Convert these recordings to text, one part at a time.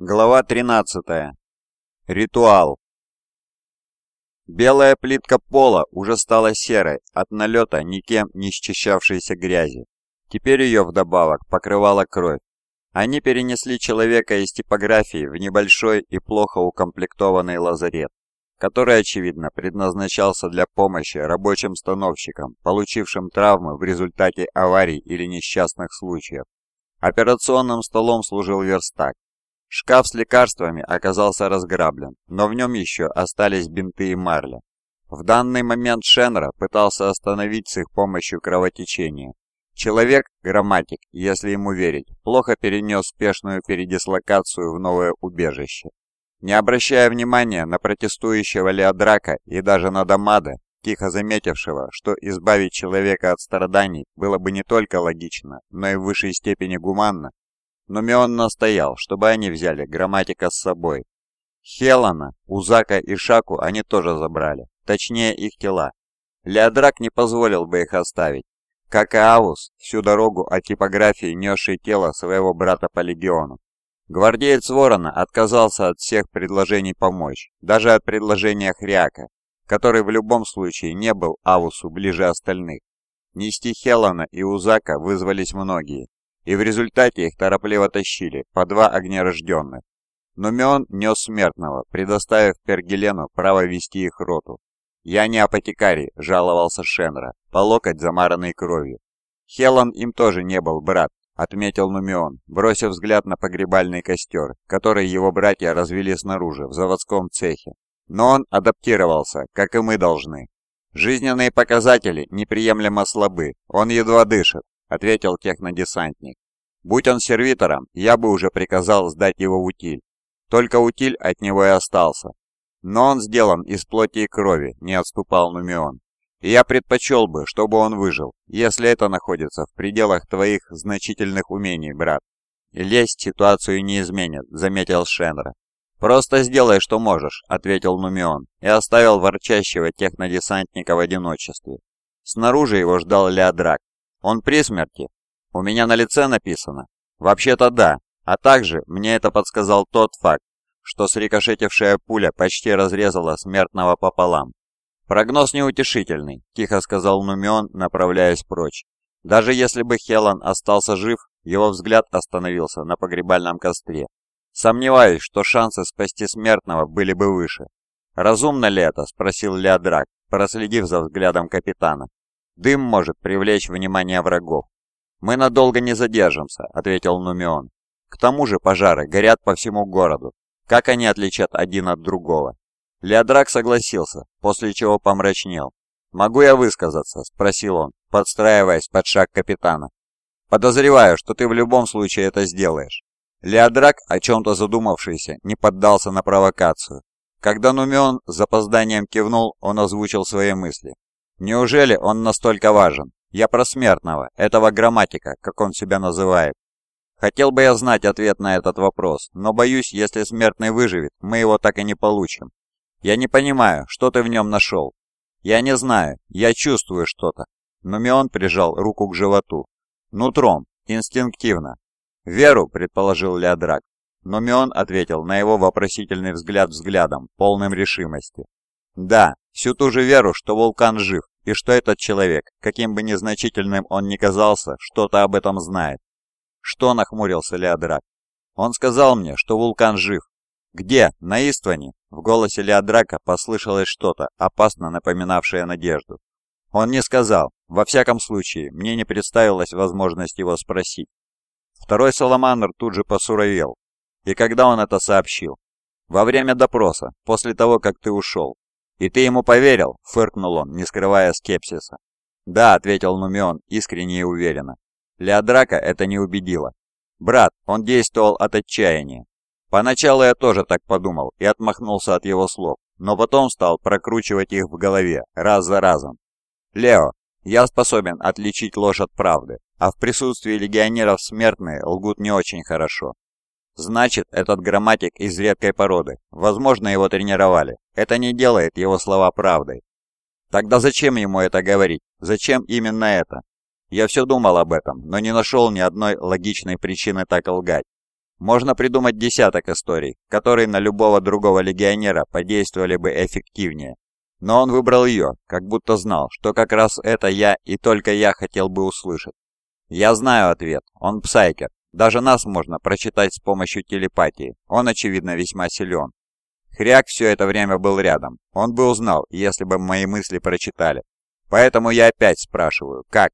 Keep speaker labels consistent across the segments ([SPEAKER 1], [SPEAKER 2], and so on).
[SPEAKER 1] Глава 13. Ритуал. Белая плитка пола уже стала серой от налета никем не счищавшейся грязи. Теперь ее вдобавок покрывала кровь. Они перенесли человека из типографии в небольшой и плохо укомплектованный лазарет, который, очевидно, предназначался для помощи рабочим становщикам, получившим травмы в результате аварий или несчастных случаев. Операционным столом служил верстак, Шкаф с лекарствами оказался разграблен, но в нем еще остались бинты и марля. В данный момент Шенра пытался остановить с их помощью кровотечение. Человек, грамматик, если ему верить, плохо перенес спешную передислокацию в новое убежище. Не обращая внимания на протестующего Леодрака и даже на Дамада, тихо заметившего, что избавить человека от страданий было бы не только логично, но и в высшей степени гуманно, но Мион настоял, чтобы они взяли грамматика с собой. Хелана, Узака и Шаку они тоже забрали, точнее их тела. Леодрак не позволил бы их оставить, как и Авус, всю дорогу от типографии несший тело своего брата по легиону. Гвардеец Ворона отказался от всех предложений помочь, даже от предложения Хряка, который в любом случае не был Авусу ближе остальных. Нести Хелана и Узака вызвались многие, и в результате их торопливо тащили по два огнерожденных. Но Мион нес смертного, предоставив Пергелену право вести их роту. «Я не апотекарий», — жаловался Шенра, по локоть замаранной кровью. «Хелан им тоже не был, брат», — отметил Нумион, бросив взгляд на погребальный костер, который его братья развели снаружи, в заводском цехе. «Но он адаптировался, как и мы должны. Жизненные показатели неприемлемо слабы, он едва дышит, — ответил технодесантник. «Будь он сервитором, я бы уже приказал сдать его в утиль. Только утиль от него и остался. Но он сделан из плоти и крови», — не отступал Нумион. «И я предпочел бы, чтобы он выжил, если это находится в пределах твоих значительных умений, брат». «Лезть ситуацию не изменит», — заметил Шенра. «Просто сделай, что можешь», — ответил Нумион и оставил ворчащего технодесантника в одиночестве. Снаружи его ждал Леодрак, он при смерти? У меня на лице написано. Вообще-то да. А также мне это подсказал тот факт, что срикошетившая пуля почти разрезала смертного пополам. «Прогноз неутешительный», – тихо сказал Нумион, направляясь прочь. Даже если бы Хелан остался жив, его взгляд остановился на погребальном костре. Сомневаюсь, что шансы спасти смертного были бы выше. «Разумно ли это?» – спросил Леодрак, проследив за взглядом капитана. Дым может привлечь внимание врагов. «Мы надолго не задержимся», — ответил Нумион. «К тому же пожары горят по всему городу. Как они отличат один от другого?» Леодрак согласился, после чего помрачнел. «Могу я высказаться?» — спросил он, подстраиваясь под шаг капитана. «Подозреваю, что ты в любом случае это сделаешь». Леодрак, о чем-то задумавшийся, не поддался на провокацию. Когда Нумион с запозданием кивнул, он озвучил свои мысли. Неужели он настолько важен? Я про смертного, этого грамматика, как он себя называет. Хотел бы я знать ответ на этот вопрос, но боюсь, если смертный выживет, мы его так и не получим. Я не понимаю, что ты в нем нашел. Я не знаю, я чувствую что-то. Но Мион прижал руку к животу. Нутром, инстинктивно. Веру, предположил Леодрак. Но Мион ответил на его вопросительный взгляд взглядом, полным решимости. Да, всю ту же веру, что вулкан жив, и что этот человек, каким бы незначительным он ни казался, что-то об этом знает. Что нахмурился Леодрак? Он сказал мне, что вулкан жив. Где? На Истване? В голосе Леодрака послышалось что-то, опасно напоминавшее надежду. Он не сказал. Во всяком случае, мне не представилась возможность его спросить. Второй Саламандр тут же посуровел. И когда он это сообщил? Во время допроса, после того, как ты ушел. «И ты ему поверил?» — фыркнул он, не скрывая скепсиса. «Да», — ответил Нумион, искренне и уверенно. Леодрака это не убедило. «Брат, он действовал от отчаяния. Поначалу я тоже так подумал и отмахнулся от его слов, но потом стал прокручивать их в голове, раз за разом. Лео, я способен отличить ложь от правды, а в присутствии легионеров смертные лгут не очень хорошо. Значит, этот грамматик из редкой породы. Возможно, его тренировали. Это не делает его слова правдой. Тогда зачем ему это говорить? Зачем именно это? Я все думал об этом, но не нашел ни одной логичной причины так лгать. Можно придумать десяток историй, которые на любого другого легионера подействовали бы эффективнее. Но он выбрал ее, как будто знал, что как раз это я и только я хотел бы услышать. Я знаю ответ. Он псайкер. Даже нас можно прочитать с помощью телепатии. Он, очевидно, весьма силен. Хряк все это время был рядом. Он бы узнал, если бы мои мысли прочитали. Поэтому я опять спрашиваю, как?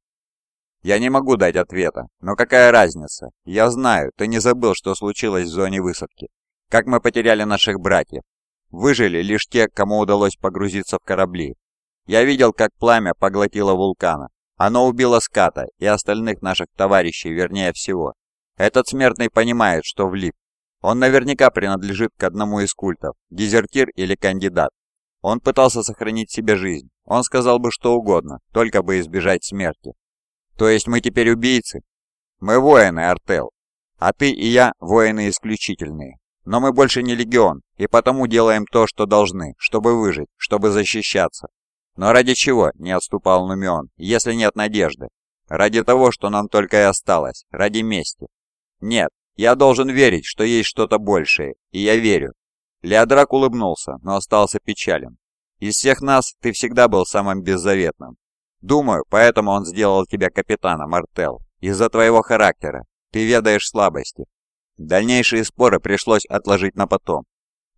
[SPEAKER 1] Я не могу дать ответа, но какая разница? Я знаю, ты не забыл, что случилось в зоне высадки. Как мы потеряли наших братьев. Выжили лишь те, кому удалось погрузиться в корабли. Я видел, как пламя поглотило вулкана. Оно убило Ската и остальных наших товарищей, вернее всего. Этот смертный понимает, что влип. Он наверняка принадлежит к одному из культов, дезертир или кандидат. Он пытался сохранить себе жизнь. Он сказал бы что угодно, только бы избежать смерти. То есть мы теперь убийцы? Мы воины, Артел. А ты и я воины исключительные. Но мы больше не легион, и потому делаем то, что должны, чтобы выжить, чтобы защищаться. Но ради чего, не отступал Нумион, если нет надежды? Ради того, что нам только и осталось, ради мести. Нет, я должен верить, что есть что-то большее, и я верю. Леодрак улыбнулся, но остался печален. Из всех нас ты всегда был самым беззаветным. Думаю, поэтому он сделал тебя капитаном, Мартел. Из-за твоего характера. Ты ведаешь слабости. Дальнейшие споры пришлось отложить на потом.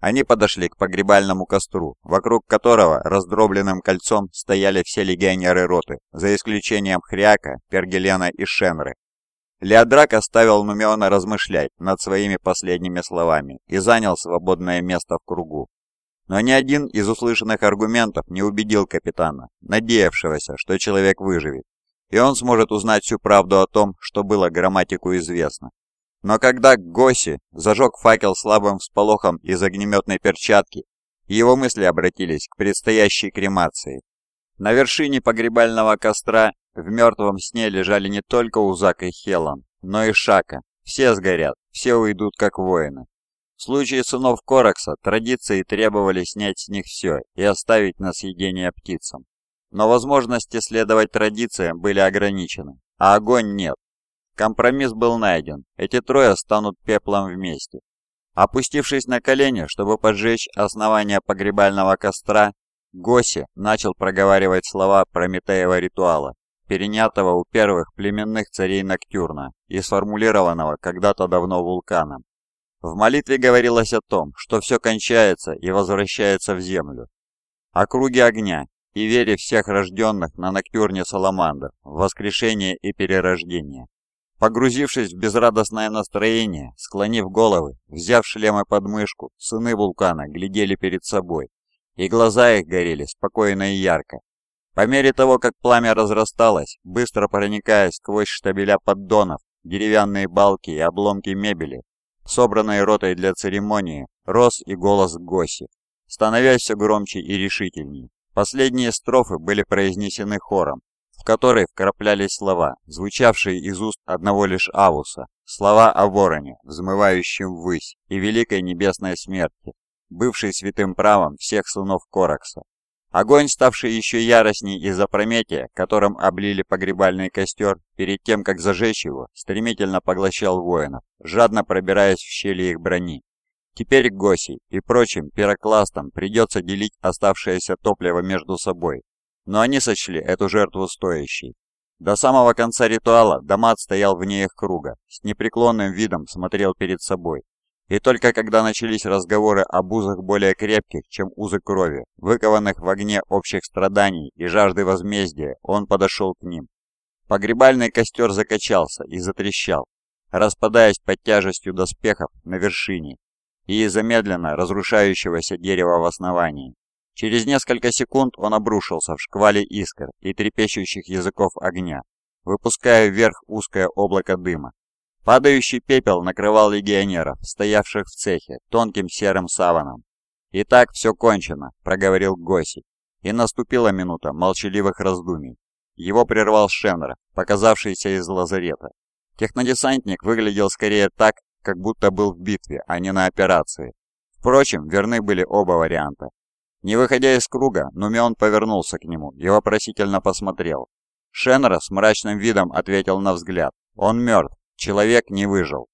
[SPEAKER 1] Они подошли к погребальному костру, вокруг которого раздробленным кольцом стояли все легионеры роты, за исключением Хряка, Пергелена и Шенры. Леодрак оставил Нумиона размышлять над своими последними словами и занял свободное место в кругу. Но ни один из услышанных аргументов не убедил капитана, надеявшегося, что человек выживет, и он сможет узнать всю правду о том, что было грамматику известно. Но когда Госи зажег факел слабым всполохом из огнеметной перчатки, его мысли обратились к предстоящей кремации. На вершине погребального костра в мертвом сне лежали не только Узак и Хелан, но и Шака. Все сгорят, все уйдут как воины. В случае сынов Коракса традиции требовали снять с них все и оставить на съедение птицам. Но возможности следовать традициям были ограничены, а огонь нет. Компромисс был найден, эти трое станут пеплом вместе. Опустившись на колени, чтобы поджечь основание погребального костра, Госи начал проговаривать слова Прометеева ритуала, перенятого у первых племенных царей Ноктюрна и сформулированного когда-то давно вулканом. В молитве говорилось о том, что все кончается и возвращается в землю. О круге огня и вере всех рожденных на Ноктюрне Саламандр воскрешение и перерождение. Погрузившись в безрадостное настроение, склонив головы, взяв шлемы под мышку, сыны вулкана глядели перед собой, и глаза их горели спокойно и ярко. По мере того, как пламя разрасталось, быстро проникая сквозь штабеля поддонов, деревянные балки и обломки мебели, собранной ротой для церемонии, рос и голос Госи, становясь все громче и решительней. Последние строфы были произнесены хором, в которые вкраплялись слова, звучавшие из уст одного лишь Авуса, слова о вороне, взмывающем ввысь, и великой небесной смерти, бывшей святым правом всех сынов Коракса. Огонь, ставший еще яростней из-за Прометия, которым облили погребальный костер, перед тем, как зажечь его, стремительно поглощал воинов, жадно пробираясь в щели их брони. Теперь Госи и прочим пирокластам придется делить оставшееся топливо между собой, но они сочли эту жертву стоящей. До самого конца ритуала Дамат стоял вне их круга, с непреклонным видом смотрел перед собой, и только когда начались разговоры об узах более крепких, чем узы крови, выкованных в огне общих страданий и жажды возмездия, он подошел к ним. Погребальный костер закачался и затрещал, распадаясь под тяжестью доспехов на вершине и из-за медленно разрушающегося дерева в основании. Через несколько секунд он обрушился в шквале искр и трепещущих языков огня, выпуская вверх узкое облако дыма, Падающий пепел накрывал легионеров, стоявших в цехе, тонким серым саваном. «Итак, все кончено», — проговорил Госи. И наступила минута молчаливых раздумий. Его прервал Шеннер, показавшийся из лазарета. Технодесантник выглядел скорее так, как будто был в битве, а не на операции. Впрочем, верны были оба варианта. Не выходя из круга, Нумион повернулся к нему и вопросительно посмотрел. Шеннер с мрачным видом ответил на взгляд. «Он мертв. Человек не выжил.